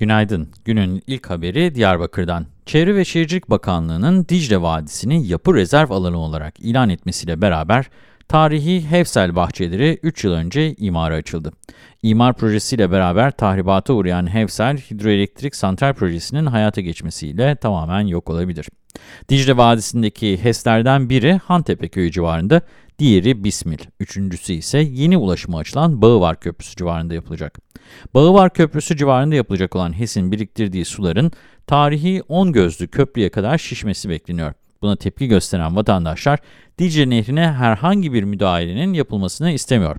Günaydın. Günün ilk haberi Diyarbakır'dan. Çevre ve Şehircilik Bakanlığı'nın Dicle Vadisi'ni yapı rezerv alanı olarak ilan etmesiyle beraber tarihi Hevsel bahçeleri 3 yıl önce imara açıldı. İmar projesiyle beraber tahribata uğrayan Hevsel Hidroelektrik Santral Projesi'nin hayata geçmesiyle tamamen yok olabilir. Dicle Vadisi'ndeki HES'lerden biri Hantepe Köyü civarında, diğeri Bismil, üçüncüsü ise yeni ulaşıma açılan Bağıvar Köprüsü civarında yapılacak. Bağıvar Köprüsü civarında yapılacak olan HES'in biriktirdiği suların tarihi 10 gözlü köprüye kadar şişmesi bekleniyor. Buna tepki gösteren vatandaşlar Dicle Nehri'ne herhangi bir müdahalenin yapılmasını istemiyor.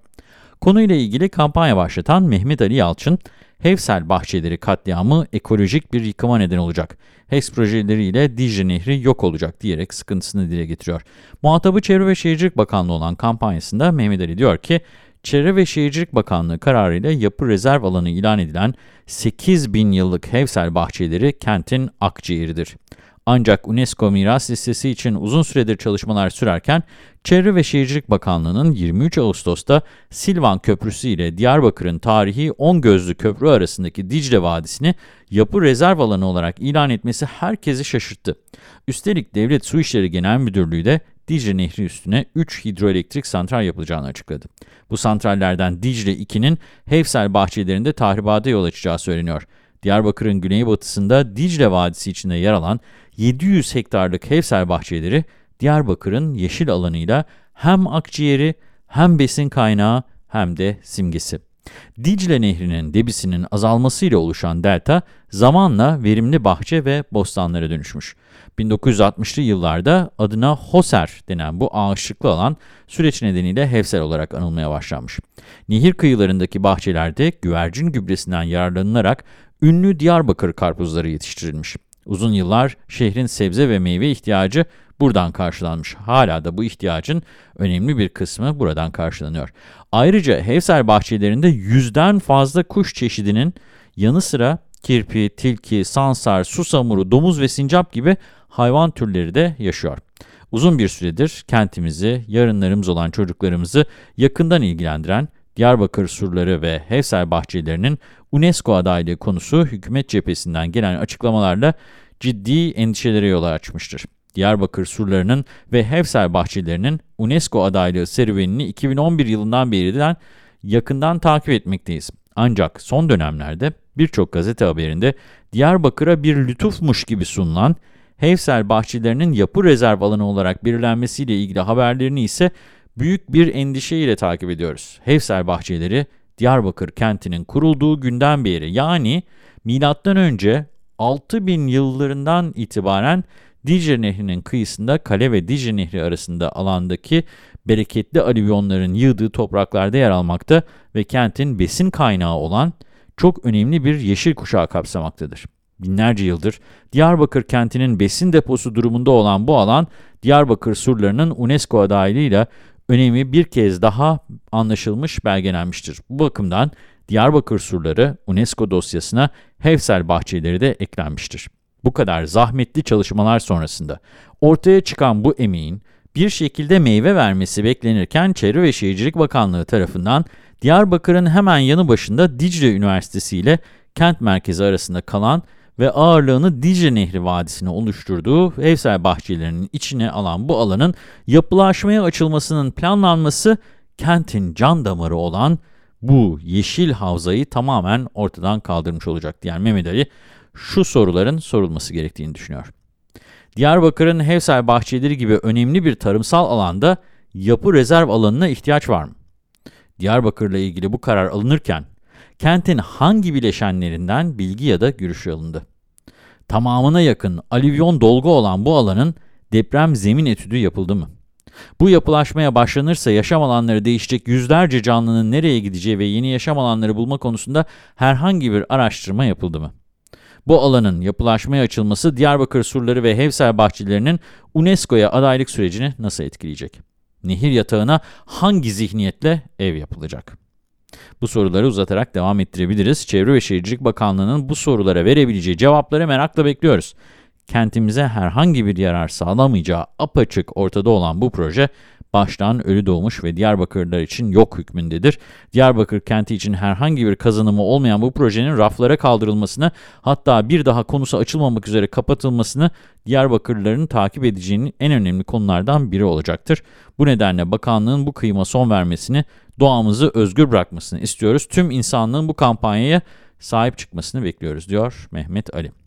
Konuyla ilgili kampanya başlatan Mehmet Ali Yalçın, Hevsel bahçeleri katliamı ekolojik bir yıkıma neden olacak. HES projeleriyle Dicle Nehri yok olacak diyerek sıkıntısını dile getiriyor. Muhatabı Çevre ve Şehircilik Bakanlığı olan kampanyasında Mehmet Ali diyor ki, Çevre ve Şehircilik Bakanlığı kararıyla yapı rezerv alanı ilan edilen 8 bin yıllık Hevsel bahçeleri kentin akciğeridir. Ancak UNESCO miras listesi için uzun süredir çalışmalar sürerken, Çevre ve Şehircilik Bakanlığı'nın 23 Ağustos'ta Silvan Köprüsü ile Diyarbakır'ın tarihi 10 gözlü köprü arasındaki Dicle Vadisi'ni yapı rezerv alanı olarak ilan etmesi herkesi şaşırttı. Üstelik Devlet Su İşleri Genel Müdürlüğü de Dicle Nehri üstüne 3 hidroelektrik santral yapılacağını açıkladı. Bu santrallerden Dicle 2'nin Hevsel bahçelerinde tahribata yol açacağı söyleniyor. Diyarbakır'ın güneybatısında Dicle Vadisi içinde yer alan 700 hektarlık Hevsel bahçeleri, Diyarbakır'ın yeşil alanıyla hem akciğeri hem besin kaynağı hem de simgesi. Dicle Nehri'nin debisinin azalmasıyla oluşan delta zamanla verimli bahçe ve bostanlara dönüşmüş. 1960'lı yıllarda adına Hoser denen bu ağaçlıklı alan süreç nedeniyle Hevsel olarak anılmaya başlanmış. Nehir kıyılarındaki bahçelerde güvercin gübresinden yararlanılarak ünlü Diyarbakır karpuzları yetiştirilmiş. Uzun yıllar şehrin sebze ve meyve ihtiyacı buradan karşılanmış. Hala da bu ihtiyacın önemli bir kısmı buradan karşılanıyor. Ayrıca Hevsel bahçelerinde yüzden fazla kuş çeşidinin yanı sıra kirpi, tilki, sansar, susamuru, domuz ve sincap gibi hayvan türleri de yaşıyor. Uzun bir süredir kentimizi, yarınlarımız olan çocuklarımızı yakından ilgilendiren Diyarbakır surları ve Hevsel bahçelerinin UNESCO adaylığı konusu hükümet cephesinden gelen açıklamalarla ciddi endişelere yol açmıştır. Diyarbakır surlarının ve Hevsel bahçelerinin UNESCO adaylığı serüvenini 2011 yılından beri yakından takip etmekteyiz. Ancak son dönemlerde birçok gazete haberinde Diyarbakır'a bir lütufmuş gibi sunulan Hevsel bahçelerinin yapı rezerv alanı olarak belirlenmesiyle ilgili haberlerini ise büyük bir endişeyle takip ediyoruz. Hevsel bahçeleri Diyarbakır kentinin kurulduğu günden beri yani milattan önce 6000 yıllarından itibaren Dicle Nehri'nin kıyısında kale ve Dicle Nehri arasında alandaki bereketli alüvyonların yığdığı topraklarda yer almakta ve kentin besin kaynağı olan çok önemli bir yeşil kuşağı kapsamaktadır. Binlerce yıldır Diyarbakır kentinin besin deposu durumunda olan bu alan, Diyarbakır surlarının UNESCO adaylığıyla önemi bir kez daha anlaşılmış, belgelenmiştir. Bu bakımdan Diyarbakır surları UNESCO dosyasına Hevsel bahçeleri de eklenmiştir. Bu kadar zahmetli çalışmalar sonrasında ortaya çıkan bu emeğin bir şekilde meyve vermesi beklenirken Çevre ve Şehircilik Bakanlığı tarafından Diyarbakır'ın hemen yanı başında Dicle Üniversitesi ile kent merkezi arasında kalan ve ağırlığını Dicle Nehri Vadisi'ne oluşturduğu evsel bahçelerinin içine alan bu alanın yapılaşmaya açılmasının planlanması kentin can damarı olan bu yeşil havzayı tamamen ortadan kaldırmış olacak diyen Mehmet Ali şu soruların sorulması gerektiğini düşünüyor. Diyarbakır'ın Hevsel bahçeleri gibi önemli bir tarımsal alanda yapı rezerv alanına ihtiyaç var mı? Diyarbakır'la ilgili bu karar alınırken kentin hangi bileşenlerinden bilgi ya da görüş alındı? Tamamına yakın alüvyon dolgu olan bu alanın deprem zemin etüdü yapıldı mı? Bu yapılaşmaya başlanırsa yaşam alanları değişecek yüzlerce canlının nereye gideceği ve yeni yaşam alanları bulma konusunda herhangi bir araştırma yapıldı mı? Bu alanın yapılaşmaya açılması Diyarbakır surları ve Hevsel bahçelerinin UNESCO'ya adaylık sürecini nasıl etkileyecek? Nehir yatağına hangi zihniyetle ev yapılacak? Bu soruları uzatarak devam ettirebiliriz. Çevre ve Şehircilik Bakanlığı'nın bu sorulara verebileceği cevapları merakla bekliyoruz. Kentimize herhangi bir yarar sağlamayacağı apaçık ortada olan bu proje, baştan ölü doğmuş ve Diyarbakırlılar için yok hükmündedir. Diyarbakır kenti için herhangi bir kazanımı olmayan bu projenin raflara kaldırılmasını hatta bir daha konusu açılmamak üzere kapatılmasını Diyarbakırlıların takip edeceğinin en önemli konulardan biri olacaktır. Bu nedenle bakanlığın bu kıyıma son vermesini, doğamızı özgür bırakmasını istiyoruz. Tüm insanlığın bu kampanyaya sahip çıkmasını bekliyoruz diyor Mehmet Ali.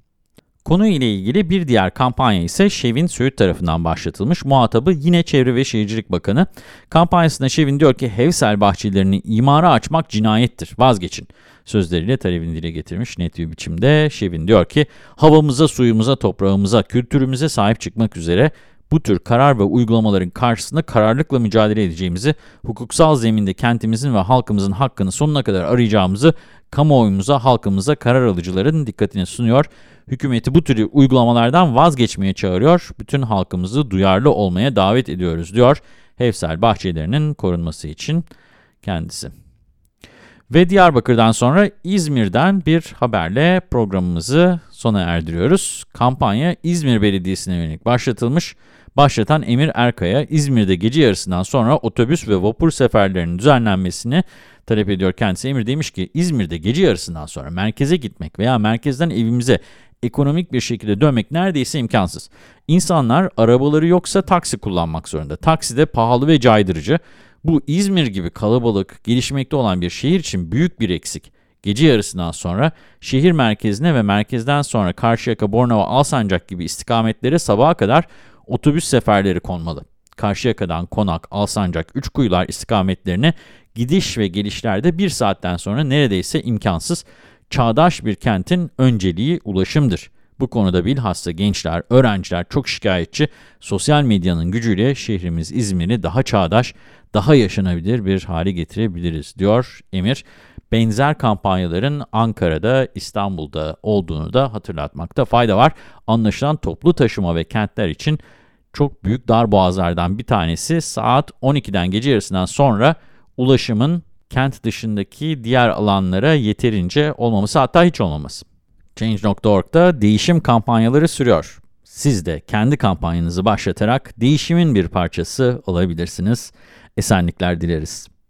Konu ile ilgili bir diğer kampanya ise Şevin Söğüt tarafından başlatılmış. Muhatabı yine Çevre ve Şehircilik Bakanı. Kampanyasında Şevin diyor ki Hevsel bahçelerini imara açmak cinayettir, vazgeçin. Sözleriyle talebini dile getirmiş net bir biçimde. Şevin diyor ki havamıza, suyumuza, toprağımıza, kültürümüze sahip çıkmak üzere bu tür karar ve uygulamaların karşısında kararlılıkla mücadele edeceğimizi, hukuksal zeminde kentimizin ve halkımızın hakkını sonuna kadar arayacağımızı kamuoyumuza, halkımıza, karar alıcıların dikkatine sunuyor. Hükümeti bu tür uygulamalardan vazgeçmeye çağırıyor. Bütün halkımızı duyarlı olmaya davet ediyoruz diyor. Hevsel bahçelerinin korunması için kendisi. Ve Diyarbakır'dan sonra İzmir'den bir haberle programımızı sona erdiriyoruz. Kampanya İzmir Belediyesi'ne yönelik başlatılmış. Başlatan Emir Erkaya, İzmir'de gece yarısından sonra otobüs ve vapur seferlerinin düzenlenmesini talep ediyor kendisi. Emir demiş ki İzmir'de gece yarısından sonra merkeze gitmek veya merkezden evimize ekonomik bir şekilde dönmek neredeyse imkansız. İnsanlar arabaları yoksa taksi kullanmak zorunda. Taksi de pahalı ve caydırıcı. Bu İzmir gibi kalabalık, gelişmekte olan bir şehir için büyük bir eksik. Gece yarısından sonra şehir merkezine ve merkezden sonra Karşıyaka, Bornova, Alsancak gibi istikametlere sabaha kadar otobüs seferleri konmalı. Karşıyaka'dan Konak, Alsancak, Üçkuyular istikametlerine gidiş ve gelişlerde bir saatten sonra neredeyse imkansız. Çağdaş bir kentin önceliği ulaşımdır. Bu konuda bilhassa gençler, öğrenciler çok şikayetçi. Sosyal medyanın gücüyle şehrimiz İzmir'i daha çağdaş, daha yaşanabilir bir hale getirebiliriz, diyor Emir. Benzer kampanyaların Ankara'da, İstanbul'da olduğunu da hatırlatmakta fayda var. Anlaşılan toplu taşıma ve kentler için çok büyük darboğazlardan bir tanesi saat 12'den gece yarısından sonra ulaşımın kent dışındaki diğer alanlara yeterince olmaması hatta hiç olmaması. Change.org'da değişim kampanyaları sürüyor. Siz de kendi kampanyanızı başlatarak değişimin bir parçası olabilirsiniz. Esenlikler dileriz.